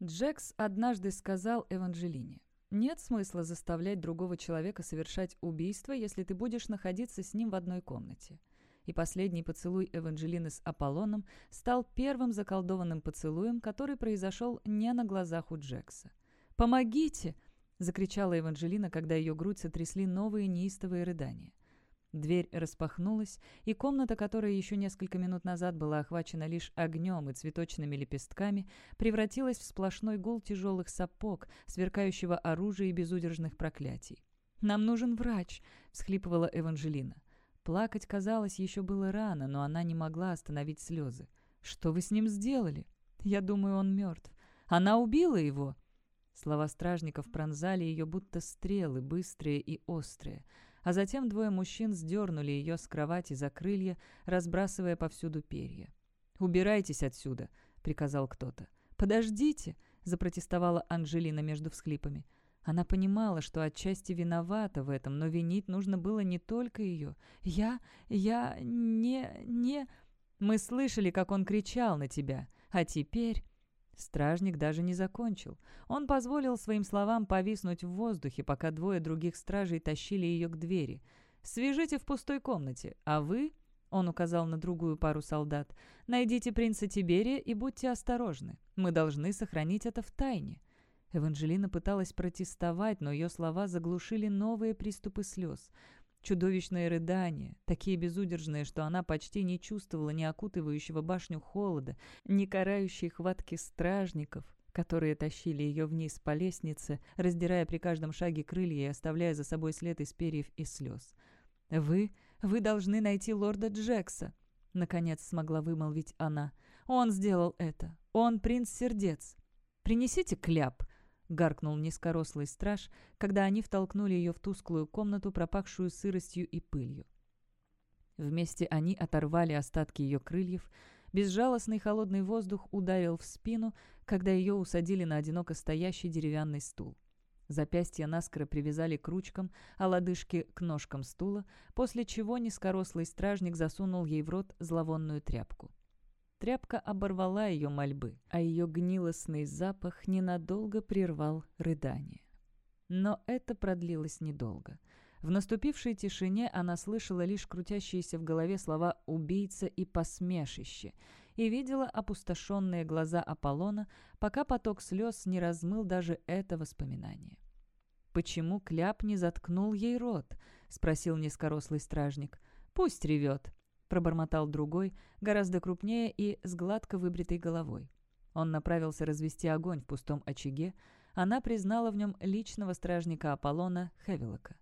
Джекс однажды сказал Эванжелине, «Нет смысла заставлять другого человека совершать убийство, если ты будешь находиться с ним в одной комнате». И последний поцелуй Эванжелины с Аполлоном стал первым заколдованным поцелуем, который произошел не на глазах у Джекса. «Помогите!» — закричала Эванжелина, когда ее грудь сотрясли новые неистовые рыдания. Дверь распахнулась, и комната, которая еще несколько минут назад была охвачена лишь огнем и цветочными лепестками, превратилась в сплошной гул тяжелых сапог, сверкающего оружия и безудержных проклятий. «Нам нужен врач!» — всхлипывала Эванжелина. Плакать, казалось, еще было рано, но она не могла остановить слезы. «Что вы с ним сделали?» «Я думаю, он мертв. Она убила его!» Слова стражников пронзали ее, будто стрелы, быстрые и острые — а затем двое мужчин сдернули ее с кровати за крылья, разбрасывая повсюду перья. «Убирайтесь отсюда», — приказал кто-то. «Подождите», — запротестовала Анжелина между всхлипами. Она понимала, что отчасти виновата в этом, но винить нужно было не только ее. «Я... я... не... не...» «Мы слышали, как он кричал на тебя, а теперь...» Стражник даже не закончил. Он позволил своим словам повиснуть в воздухе, пока двое других стражей тащили ее к двери. «Свяжите в пустой комнате, а вы...» — он указал на другую пару солдат. «Найдите принца Тиберия и будьте осторожны. Мы должны сохранить это в тайне». Эванжелина пыталась протестовать, но ее слова заглушили новые приступы слез. Чудовищные рыдания, такие безудержные, что она почти не чувствовала ни окутывающего башню холода, ни карающей хватки стражников, которые тащили ее вниз по лестнице, раздирая при каждом шаге крылья и оставляя за собой след из перьев и слез. «Вы... вы должны найти лорда Джекса», — наконец смогла вымолвить она. «Он сделал это. Он принц сердец. Принесите кляп», — гаркнул низкорослый страж, когда они втолкнули ее в тусклую комнату, пропахшую сыростью и пылью. Вместе они оторвали остатки ее крыльев. Безжалостный холодный воздух ударил в спину, когда ее усадили на одиноко стоящий деревянный стул. Запястья наскоро привязали к ручкам, а лодыжки — к ножкам стула, после чего низкорослый стражник засунул ей в рот зловонную тряпку. Тряпка оборвала ее мольбы, а ее гнилостный запах ненадолго прервал рыдание. Но это продлилось недолго. В наступившей тишине она слышала лишь крутящиеся в голове слова «убийца» и «посмешище» и видела опустошенные глаза Аполлона, пока поток слез не размыл даже это воспоминание. «Почему Кляп не заткнул ей рот?» — спросил низкорослый стражник. «Пусть ревет», — пробормотал другой, гораздо крупнее и с гладко выбритой головой. Он направился развести огонь в пустом очаге. Она признала в нем личного стражника Аполлона Хевилока.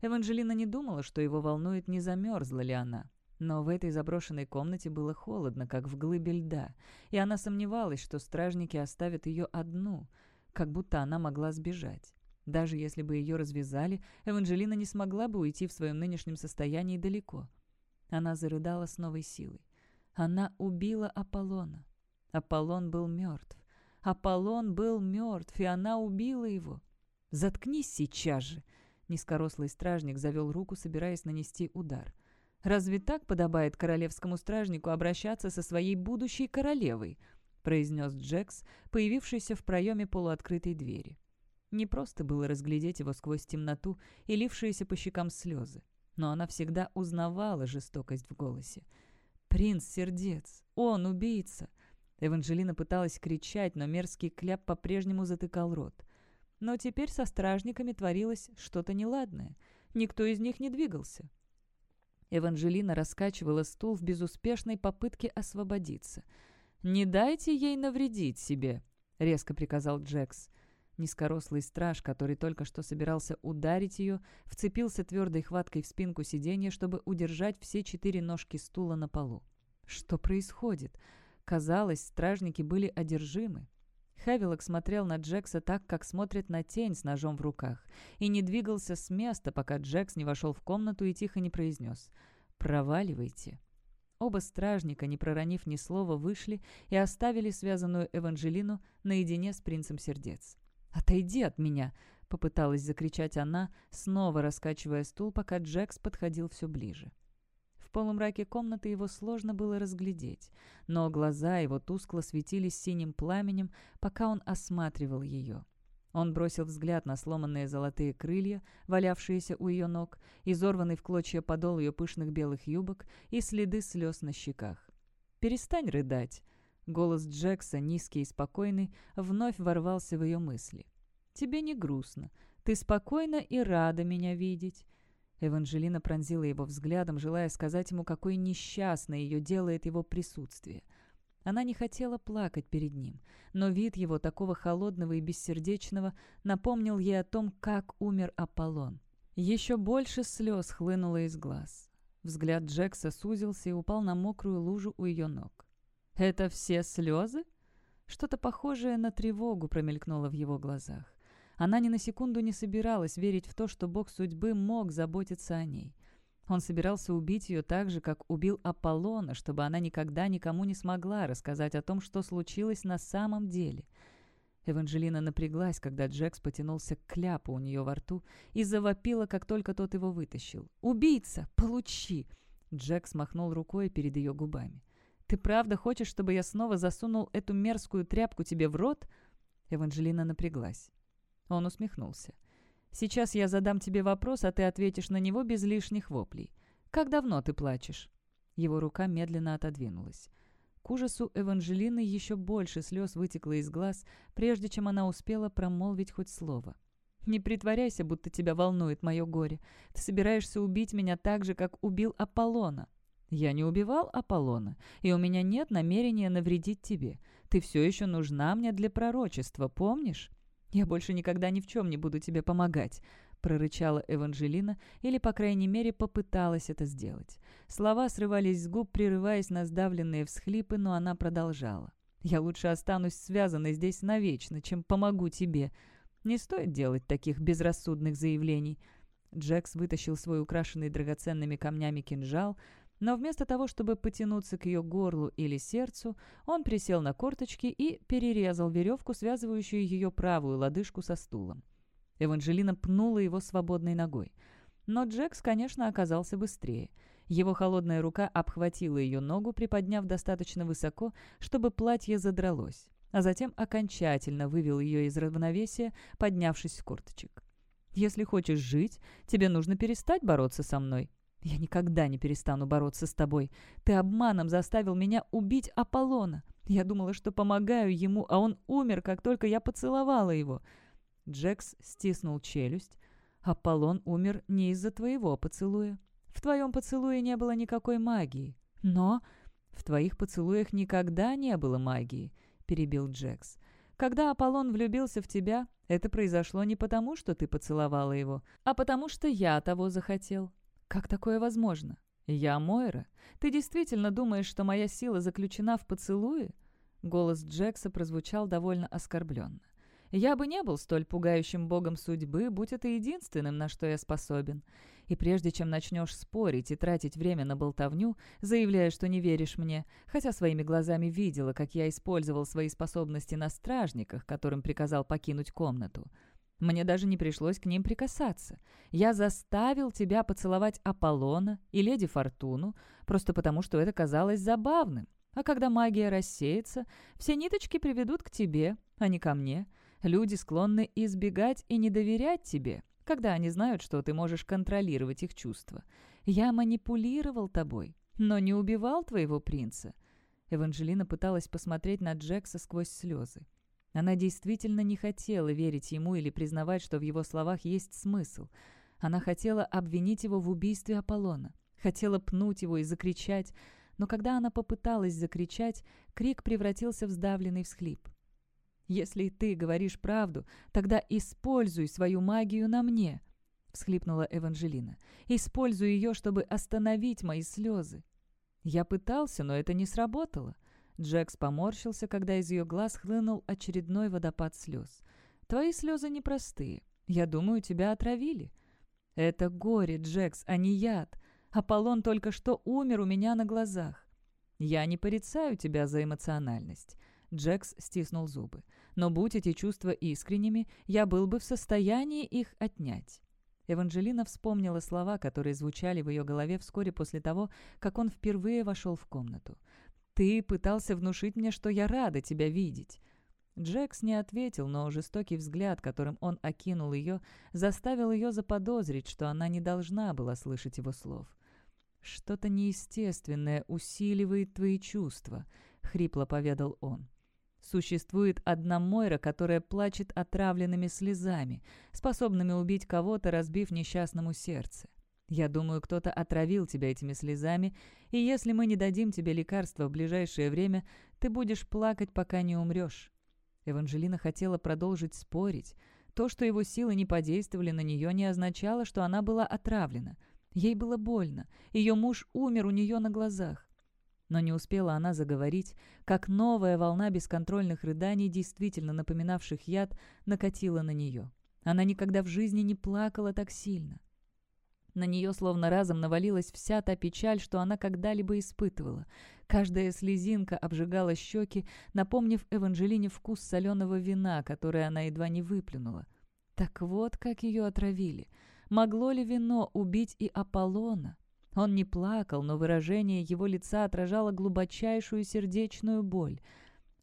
Эванжелина не думала, что его волнует, не замерзла ли она. Но в этой заброшенной комнате было холодно, как в глыбе льда, и она сомневалась, что стражники оставят ее одну, как будто она могла сбежать. Даже если бы ее развязали, Эванжелина не смогла бы уйти в своем нынешнем состоянии далеко — она зарыдала с новой силой. Она убила Аполлона. Аполлон был мертв. Аполлон был мертв, и она убила его. «Заткнись сейчас же!» Низкорослый стражник завел руку, собираясь нанести удар. «Разве так подобает королевскому стражнику обращаться со своей будущей королевой?» произнес Джекс, появившийся в проеме полуоткрытой двери. Не просто было разглядеть его сквозь темноту и лившиеся по щекам слезы но она всегда узнавала жестокость в голосе. «Принц сердец! Он убийца!» Эванжелина пыталась кричать, но мерзкий кляп по-прежнему затыкал рот. Но теперь со стражниками творилось что-то неладное. Никто из них не двигался. Эванжелина раскачивала стул в безуспешной попытке освободиться. «Не дайте ей навредить себе», — резко приказал Джекс. Низкорослый страж, который только что собирался ударить ее, вцепился твердой хваткой в спинку сиденья, чтобы удержать все четыре ножки стула на полу. Что происходит? Казалось, стражники были одержимы. Хавилок смотрел на Джекса так, как смотрит на тень с ножом в руках, и не двигался с места, пока Джекс не вошел в комнату и тихо не произнес «Проваливайте». Оба стражника, не проронив ни слова, вышли и оставили связанную Эванжелину наедине с принцем сердец. «Отойди от меня!» — попыталась закричать она, снова раскачивая стул, пока Джекс подходил все ближе. В полумраке комнаты его сложно было разглядеть, но глаза его тускло светились синим пламенем, пока он осматривал ее. Он бросил взгляд на сломанные золотые крылья, валявшиеся у ее ног, изорванный в клочья подол ее пышных белых юбок и следы слез на щеках. «Перестань рыдать!» Голос Джекса, низкий и спокойный, вновь ворвался в ее мысли. «Тебе не грустно. Ты спокойна и рада меня видеть». Эванжелина пронзила его взглядом, желая сказать ему, какой несчастной ее делает его присутствие. Она не хотела плакать перед ним, но вид его, такого холодного и бессердечного, напомнил ей о том, как умер Аполлон. Еще больше слез хлынуло из глаз. Взгляд Джекса сузился и упал на мокрую лужу у ее ног. «Это все слезы?» Что-то похожее на тревогу промелькнуло в его глазах. Она ни на секунду не собиралась верить в то, что бог судьбы мог заботиться о ней. Он собирался убить ее так же, как убил Аполлона, чтобы она никогда никому не смогла рассказать о том, что случилось на самом деле. Эванжелина напряглась, когда Джекс потянулся к кляпу у нее во рту и завопила, как только тот его вытащил. «Убийца! Получи!» Джекс махнул рукой перед ее губами. «Ты правда хочешь, чтобы я снова засунул эту мерзкую тряпку тебе в рот?» Эванжелина напряглась. Он усмехнулся. Сейчас я задам тебе вопрос, а ты ответишь на него без лишних воплей. Как давно ты плачешь?» Его рука медленно отодвинулась. К ужасу Эванжелины еще больше слез вытекло из глаз, прежде чем она успела промолвить хоть слово. «Не притворяйся, будто тебя волнует мое горе. Ты собираешься убить меня так же, как убил Аполлона». «Я не убивал Аполлона, и у меня нет намерения навредить тебе. Ты все еще нужна мне для пророчества, помнишь?» «Я больше никогда ни в чем не буду тебе помогать», — прорычала Эванжелина, или, по крайней мере, попыталась это сделать. Слова срывались с губ, прерываясь на сдавленные всхлипы, но она продолжала. «Я лучше останусь связанной здесь навечно, чем помогу тебе. Не стоит делать таких безрассудных заявлений». Джекс вытащил свой украшенный драгоценными камнями кинжал, но вместо того, чтобы потянуться к ее горлу или сердцу, он присел на корточки и перерезал веревку, связывающую ее правую лодыжку со стулом. Эванжелина пнула его свободной ногой. Но Джекс, конечно, оказался быстрее. Его холодная рука обхватила ее ногу, приподняв достаточно высоко, чтобы платье задралось, а затем окончательно вывел ее из равновесия, поднявшись с корточек. «Если хочешь жить, тебе нужно перестать бороться со мной», я никогда не перестану бороться с тобой. Ты обманом заставил меня убить Аполлона. Я думала, что помогаю ему, а он умер, как только я поцеловала его». Джекс стиснул челюсть. «Аполлон умер не из-за твоего поцелуя. В твоем поцелуе не было никакой магии. Но в твоих поцелуях никогда не было магии», — перебил Джекс. «Когда Аполлон влюбился в тебя, это произошло не потому, что ты поцеловала его, а потому что я того захотел. «Как такое возможно?» «Я Мойра. Ты действительно думаешь, что моя сила заключена в поцелуе?» Голос Джекса прозвучал довольно оскорбленно. «Я бы не был столь пугающим богом судьбы, будь это единственным, на что я способен. И прежде чем начнешь спорить и тратить время на болтовню, заявляя, что не веришь мне, хотя своими глазами видела, как я использовал свои способности на стражниках, которым приказал покинуть комнату, мне даже не пришлось к ним прикасаться. Я заставил тебя поцеловать Аполлона и леди Фортуну, просто потому, что это казалось забавным. А когда магия рассеется, все ниточки приведут к тебе, а не ко мне. Люди склонны избегать и не доверять тебе, когда они знают, что ты можешь контролировать их чувства. Я манипулировал тобой, но не убивал твоего принца». Эванжелина пыталась посмотреть на Джекса сквозь слезы. Она действительно не хотела верить ему или признавать, что в его словах есть смысл. Она хотела обвинить его в убийстве Аполлона, хотела пнуть его и закричать, но когда она попыталась закричать, крик превратился в сдавленный всхлип. «Если ты говоришь правду, тогда используй свою магию на мне», — всхлипнула Эванжелина. «Используй ее, чтобы остановить мои слезы». Я пытался, но это не сработало. Джекс поморщился, когда из ее глаз хлынул очередной водопад слез. «Твои слезы непростые. Я думаю, тебя отравили». «Это горе, Джекс, а не яд. Аполлон только что умер у меня на глазах». «Я не порицаю тебя за эмоциональность». Джекс стиснул зубы. «Но будь эти чувства искренними, я был бы в состоянии их отнять». Эванжелина вспомнила слова, которые звучали в ее голове вскоре после того, как он впервые вошел в комнату. «Ты пытался внушить мне, что я рада тебя видеть». Джекс не ответил, но жестокий взгляд, которым он окинул ее, заставил ее заподозрить, что она не должна была слышать его слов. «Что-то неестественное усиливает твои чувства», — хрипло поведал он. Существует одна Мойра, которая плачет отравленными слезами, способными убить кого-то, разбив несчастному сердце. Я думаю, кто-то отравил тебя этими слезами, и если мы не дадим тебе лекарства в ближайшее время, ты будешь плакать, пока не умрешь». Эванжелина хотела продолжить спорить. То, что его силы не подействовали на нее, не означало, что она была отравлена. Ей было больно. Ее муж умер у нее на глазах. Но не успела она заговорить, как новая волна бесконтрольных рыданий, действительно напоминавших яд, накатила на нее. Она никогда в жизни не плакала так сильно. На нее словно разом навалилась вся та печаль, что она когда-либо испытывала. Каждая слезинка обжигала щеки, напомнив Эванжелине вкус соленого вина, которое она едва не выплюнула. Так вот, как ее отравили. Могло ли вино убить и Аполлона? Он не плакал, но выражение его лица отражало глубочайшую сердечную боль.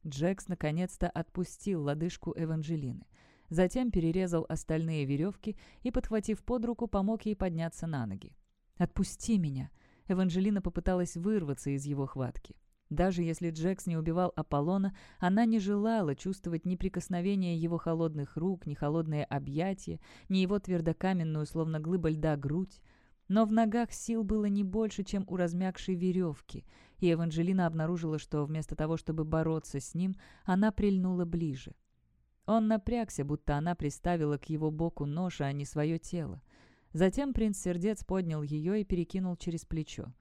Джекс наконец-то отпустил лодыжку Эванжелины. Затем перерезал остальные веревки и, подхватив под руку, помог ей подняться на ноги. «Отпусти меня!» Эванжелина попыталась вырваться из его хватки. Даже если Джекс не убивал Аполлона, она не желала чувствовать ни прикосновения его холодных рук, ни холодные объятия, ни его твердокаменную, словно глыба льда, грудь. Но в ногах сил было не больше, чем у размягшей веревки, и Эванжелина обнаружила, что вместо того, чтобы бороться с ним, она прильнула ближе. Он напрягся, будто она приставила к его боку нож, а не свое тело. Затем принц-сердец поднял ее и перекинул через плечо.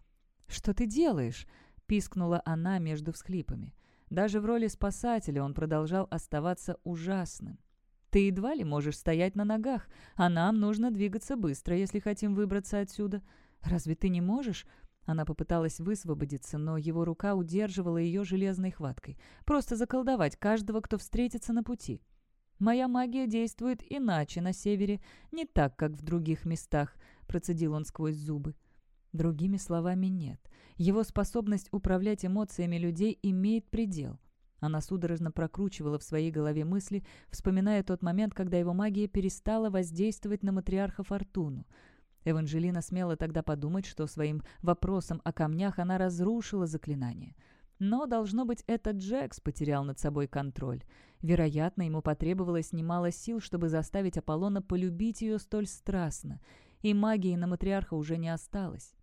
«Что ты делаешь?» — пискнула она между всхлипами. Даже в роли спасателя он продолжал оставаться ужасным. Ты едва ли можешь стоять на ногах, а нам нужно двигаться быстро, если хотим выбраться отсюда. Разве ты не можешь?» Она попыталась высвободиться, но его рука удерживала ее железной хваткой. «Просто заколдовать каждого, кто встретится на пути». «Моя магия действует иначе на севере, не так, как в других местах», — процедил он сквозь зубы. Другими словами, нет. Его способность управлять эмоциями людей имеет предел. Она судорожно прокручивала в своей голове мысли, вспоминая тот момент, когда его магия перестала воздействовать на матриарха Фортуну. Эванжелина смела тогда подумать, что своим вопросом о камнях она разрушила заклинание. Но, должно быть, этот Джекс потерял над собой контроль. Вероятно, ему потребовалось немало сил, чтобы заставить Аполлона полюбить ее столь страстно, и магии на матриарха уже не осталось.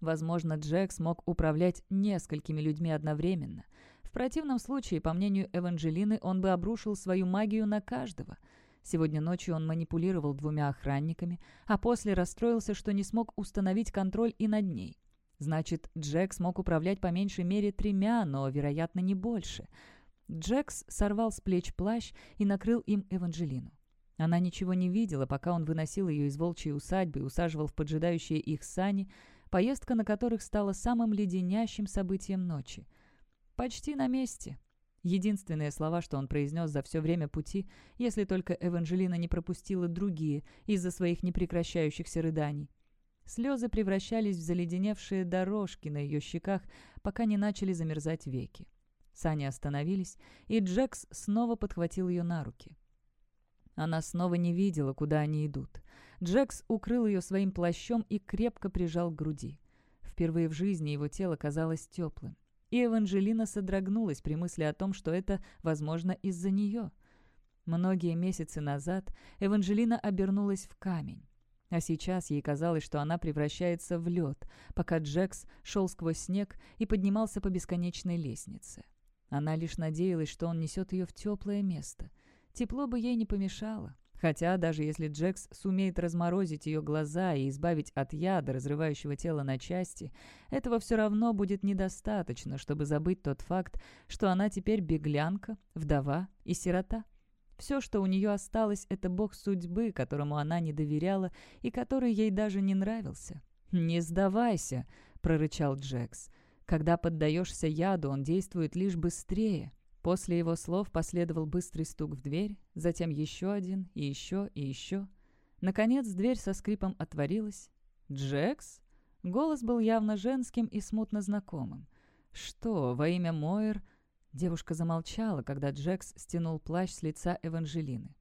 Возможно, Джекс мог управлять несколькими людьми одновременно — в противном случае, по мнению Эванжелины, он бы обрушил свою магию на каждого. Сегодня ночью он манипулировал двумя охранниками, а после расстроился, что не смог установить контроль и над ней. Значит, Джек смог управлять по меньшей мере тремя, но, вероятно, не больше. Джекс сорвал с плеч плащ и накрыл им Эванжелину. Она ничего не видела, пока он выносил ее из волчьей усадьбы и усаживал в поджидающие их сани, поездка на которых стала самым леденящим событием ночи — «Почти на месте». Единственные слова, что он произнес за все время пути, если только Эванжелина не пропустила другие из-за своих непрекращающихся рыданий. Слезы превращались в заледеневшие дорожки на ее щеках, пока не начали замерзать веки. Сани остановились, и Джекс снова подхватил ее на руки. Она снова не видела, куда они идут. Джекс укрыл ее своим плащом и крепко прижал к груди. Впервые в жизни его тело казалось теплым и Эванжелина содрогнулась при мысли о том, что это, возможно, из-за нее. Многие месяцы назад Эванжелина обернулась в камень. А сейчас ей казалось, что она превращается в лед, пока Джекс шел сквозь снег и поднимался по бесконечной лестнице. Она лишь надеялась, что он несет ее в теплое место. Тепло бы ей не помешало. Хотя даже если Джекс сумеет разморозить ее глаза и избавить от яда, разрывающего тело на части, этого все равно будет недостаточно, чтобы забыть тот факт, что она теперь беглянка, вдова и сирота. Все, что у нее осталось, это бог судьбы, которому она не доверяла и который ей даже не нравился. «Не сдавайся», — прорычал Джекс. «Когда поддаешься яду, он действует лишь быстрее». После его слов последовал быстрый стук в дверь, затем еще один, и еще, и еще. Наконец дверь со скрипом отворилась. «Джекс?» Голос был явно женским и смутно знакомым. «Что, во имя Мойер?» Девушка замолчала, когда Джекс стянул плащ с лица Эванжелины.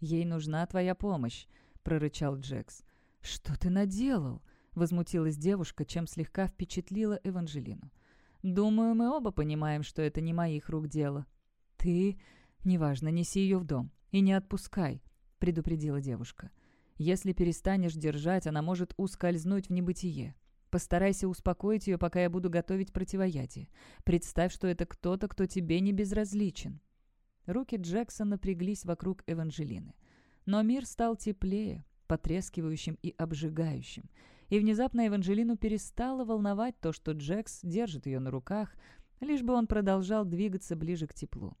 «Ей нужна твоя помощь», — прорычал Джекс. «Что ты наделал?» — возмутилась девушка, чем слегка впечатлила Эванжелину. «Думаю, мы оба понимаем, что это не моих рук дело». «Ты...» «Неважно, неси ее в дом. И не отпускай», — предупредила девушка. «Если перестанешь держать, она может ускользнуть в небытие. Постарайся успокоить ее, пока я буду готовить противоядие. Представь, что это кто-то, кто тебе не безразличен». Руки Джексона напряглись вокруг Эванжелины. Но мир стал теплее, потрескивающим и обжигающим. И внезапно Эванжелину перестало волновать то, что Джекс держит ее на руках, лишь бы он продолжал двигаться ближе к теплу.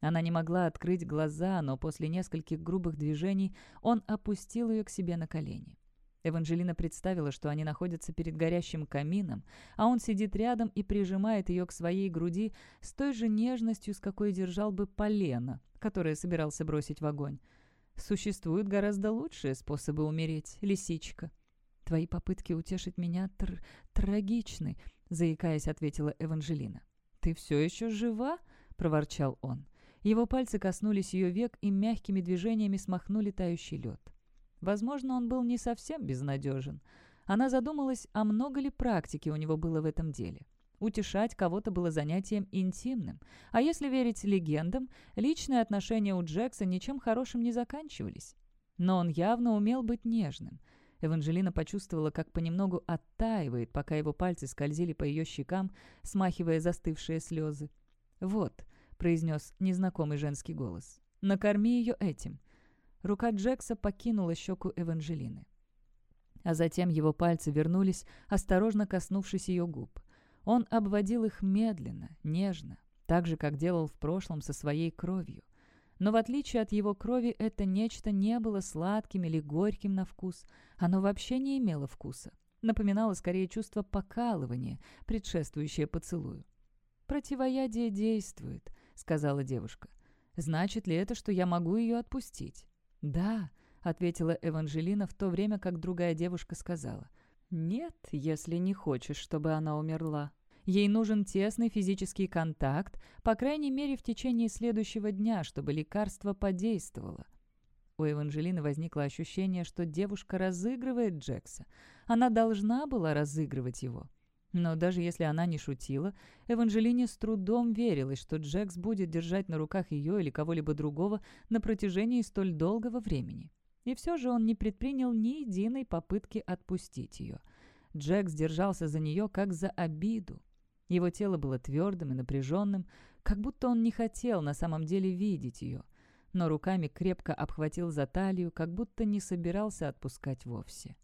Она не могла открыть глаза, но после нескольких грубых движений он опустил ее к себе на колени. Эванжелина представила, что они находятся перед горящим камином, а он сидит рядом и прижимает ее к своей груди с той же нежностью, с какой держал бы полено, которое собирался бросить в огонь. Существуют гораздо лучшие способы умереть, лисичка. «Твои попытки утешить меня тр трагичны», — заикаясь, ответила Эванжелина. «Ты все еще жива?» — проворчал он. Его пальцы коснулись ее век и мягкими движениями смахнули тающий лед. Возможно, он был не совсем безнадежен. Она задумалась, а много ли практики у него было в этом деле. Утешать кого-то было занятием интимным, а если верить легендам, личные отношения у Джекса ничем хорошим не заканчивались. Но он явно умел быть нежным. Эванжелина почувствовала, как понемногу оттаивает, пока его пальцы скользили по ее щекам, смахивая застывшие слезы. «Вот», — произнес незнакомый женский голос, — «накорми ее этим». Рука Джекса покинула щеку Эванжелины. А затем его пальцы вернулись, осторожно коснувшись ее губ. Он обводил их медленно, нежно, так же, как делал в прошлом со своей кровью. Но в отличие от его крови, это нечто не было сладким или горьким на вкус. Оно вообще не имело вкуса. Напоминало скорее чувство покалывания, предшествующее поцелую. «Противоядие действует», — сказала девушка. «Значит ли это, что я могу ее отпустить?» «Да», — ответила Эванжелина в то время, как другая девушка сказала. «Нет, если не хочешь, чтобы она умерла. Ей нужен тесный физический контакт, по крайней мере, в течение следующего дня, чтобы лекарство подействовало». У Эванжелины возникло ощущение, что девушка разыгрывает Джекса. Она должна была разыгрывать его. Но даже если она не шутила, Эванжелине с трудом верилось, что Джекс будет держать на руках ее или кого-либо другого на протяжении столь долгого времени. И все же он не предпринял ни единой попытки отпустить ее. Джекс держался за нее как за обиду. Его тело было твердым и напряженным, как будто он не хотел на самом деле видеть ее, но руками крепко обхватил за талию, как будто не собирался отпускать вовсе.